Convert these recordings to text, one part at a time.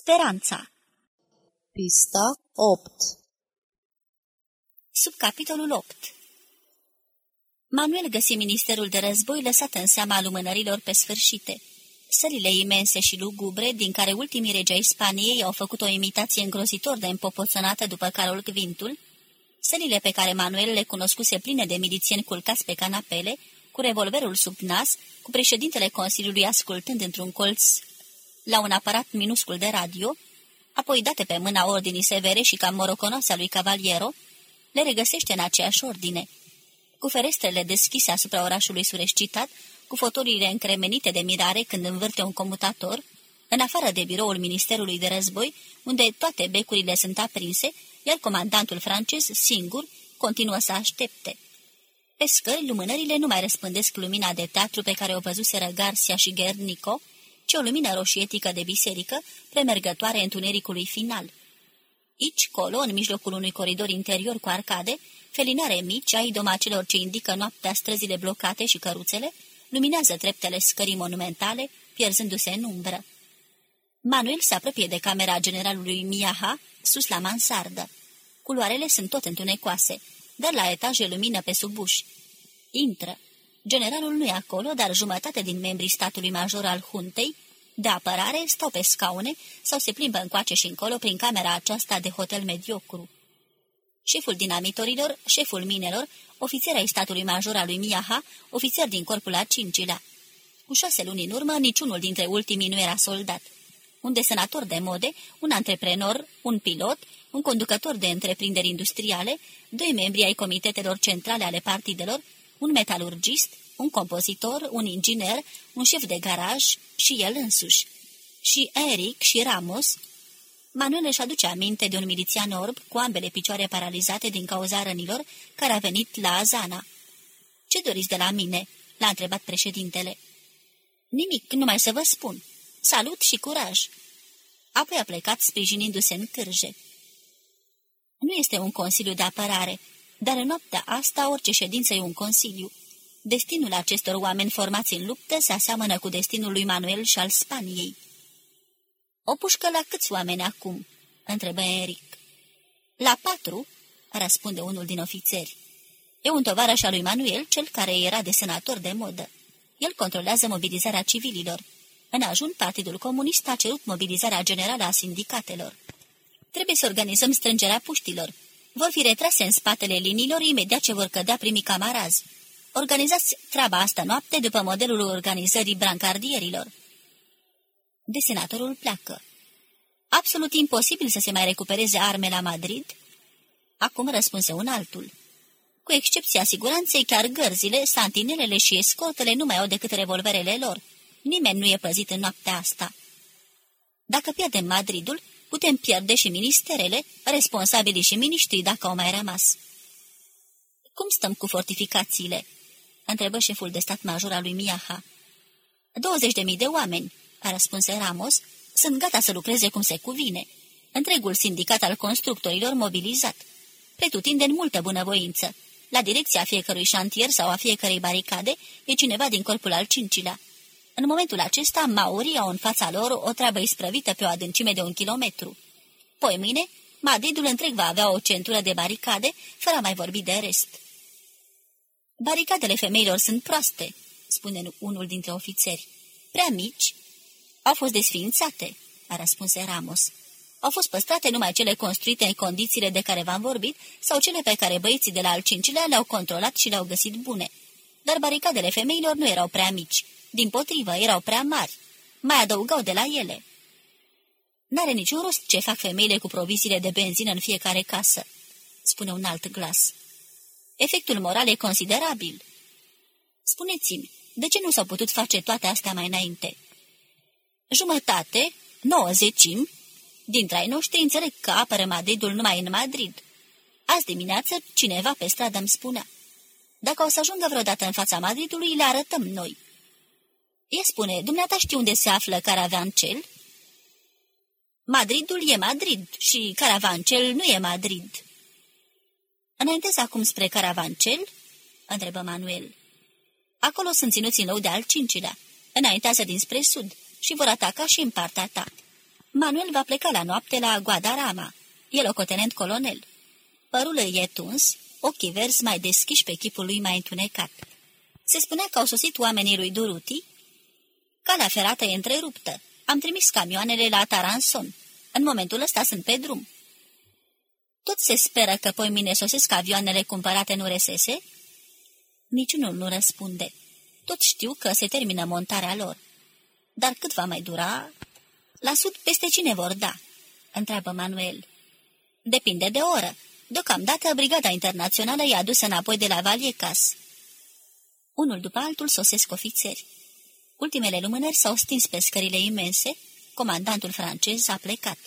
Speranța. Pista 8 Sub capitolul 8 Manuel găsi ministerul de război lăsat în seama lumânărilor pe sfârșite. Sările imense și lugubre, din care ultimii regi ai Spaniei au făcut o imitație îngrozitor de împopoțănată după Carol Gvintul, sălile pe care Manuel le cunoscuse pline de milițieni culcați pe canapele, cu revolverul sub nas, cu președintele Consiliului ascultând într-un colț la un aparat minuscul de radio, apoi date pe mâna ordinii severe și cam moroconoase a lui Cavaliero, le regăsește în aceeași ordine. Cu ferestrele deschise asupra orașului surescitat, cu fotoliile încremenite de mirare când învârte un comutator, în afară de biroul Ministerului de Război, unde toate becurile sunt aprinse, iar comandantul francez, singur, continuă să aștepte. Pe scări, lumânările nu mai răspândesc lumina de teatru pe care o văzuseră Garcia și Guernico, ci o lumină roșietică de biserică, premergătoare întunericului final. Ici, colo, în mijlocul unui coridor interior cu arcade, felinare mici, ai doma celor ce indică noaptea străzile blocate și căruțele, luminează treptele scării monumentale, pierzându-se în umbră. Manuel se apropie de camera generalului Miaha, sus la mansardă. Culoarele sunt tot întunecoase, dar la etaje lumină pe sub uși. Intră. Generalul nu e acolo, dar jumătate din membrii statului major al huntei, de apărare, stau pe scaune sau se plimbă încoace și încolo prin camera aceasta de hotel mediocru. Șeful dinamitorilor, șeful minelor, ofițer ai statului major al lui Miaha, ofițer din corpul a cincilea. Cu șase luni în urmă, niciunul dintre ultimii nu era soldat. Un desenator de mode, un antreprenor, un pilot, un conducător de întreprinderi industriale, doi membri ai comitetelor centrale ale partidelor, un metalurgist, un compozitor, un inginer, un șef de garaj și el însuși. Și Eric și Ramos. Manuel își aduce aminte de un milițian orb cu ambele picioare paralizate din cauza rănilor care a venit la Azana. Ce doriți de la mine?" l-a întrebat președintele. Nimic, numai să vă spun. Salut și curaj!" Apoi a plecat sprijinindu-se în cârje. Nu este un consiliu de apărare, dar în noaptea asta orice ședință e un consiliu. Destinul acestor oameni formați în luptă se aseamănă cu destinul lui Manuel și al Spaniei. O pușcă la câți oameni acum?" întrebă Eric. La patru," răspunde unul din ofițeri. E un tovarăș al lui Manuel, cel care era de senator de modă. El controlează mobilizarea civililor. În ajun, Partidul Comunist a cerut mobilizarea generală a sindicatelor. Trebuie să organizăm strângerea puștilor, vor fi retrase în spatele liniilor imediat ce vor cădea primii camarazi. Organizați treaba asta noapte după modelul organizării brancardierilor. Desenatorul pleacă. Absolut imposibil să se mai recupereze arme la Madrid? Acum răspunse un altul. Cu excepția siguranței, chiar gărzile, santinelele și escortele nu mai au decât revolverele lor. Nimeni nu e păzit în noaptea asta. Dacă pierdem Madridul, putem pierde și ministerele, responsabilii și miniștrii dacă au mai rămas. Cum stăm cu fortificațiile?" întrebă șeful de stat major al lui Miaha. 20.000 de oameni," a răspuns Ramos, sunt gata să lucreze cum se cuvine. Întregul sindicat al constructorilor mobilizat. Pretutindeni multă bunăvoință. La direcția fiecărui șantier sau a fiecărei baricade e cineva din corpul al cincilea. În momentul acesta, maurii au în fața lor o treabă isprăvită pe o adâncime de un kilometru. Poi mâine, Madridul întreg va avea o centură de baricade, fără a mai vorbi de rest. Baricadele femeilor sunt proaste, spune unul dintre ofițeri. Prea mici? Au fost desființate, a răspuns Ramos. Au fost păstrate numai cele construite în condițiile de care v-am vorbit sau cele pe care băieții de la al cincilea le-au controlat și le-au găsit bune. Dar baricadele femeilor nu erau prea mici. Din potrivă, erau prea mari. Mai adăugau de la ele. N-are niciun rost ce fac femeile cu proviziile de benzină în fiecare casă, spune un alt glas. Efectul moral e considerabil. Spuneți-mi, de ce nu s-au putut face toate astea mai înainte? Jumătate, nouă zecimi, dintre ai noștri înțeleg că apără Madridul numai în Madrid. Azi dimineață cineva pe stradă îmi spunea. Dacă o să ajungă vreodată în fața Madridului, le arătăm noi. E spune, dumneata știi unde se află Caravancel? Madridul e Madrid și Caravancel nu e Madrid. Înaintez acum spre Caravancel? întrebă Manuel. Acolo sunt ținuți în lău de al cincilea. Înaintează dinspre sud și vor ataca și în partea ta. Manuel va pleca la noapte la Guadarama. E locotenent colonel. Părul îi e tuns, ochii verzi mai deschiși pe chipul lui mai întunecat. Se spunea că au sosit oamenii lui Duruti? Calea ferată e întreruptă. Am trimis camioanele la Taranson. În momentul ăsta sunt pe drum. Tot se speră că poi mine sosesc avioanele cumpărate în URSS? Niciunul nu răspunde. Tot știu că se termină montarea lor. Dar cât va mai dura? La sud peste cine vor da? Întreabă Manuel. Depinde de oră. Deocamdată, Brigada Internațională i-a adus înapoi de la Valiecas. Unul după altul sosesc ofițeri. Ultimele lumânări s-au stins pe scările imense, comandantul francez a plecat.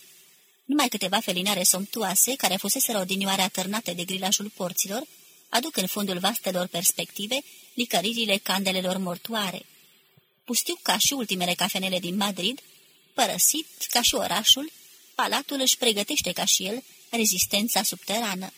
Numai câteva felinare somptuoase, care fusese odinioare atârnate de grilașul porților, aduc în fundul vastelor perspective licăririle candelelor mortoare. Pustiu ca și ultimele cafenele din Madrid, părăsit ca și orașul, palatul își pregătește ca și el rezistența subterană.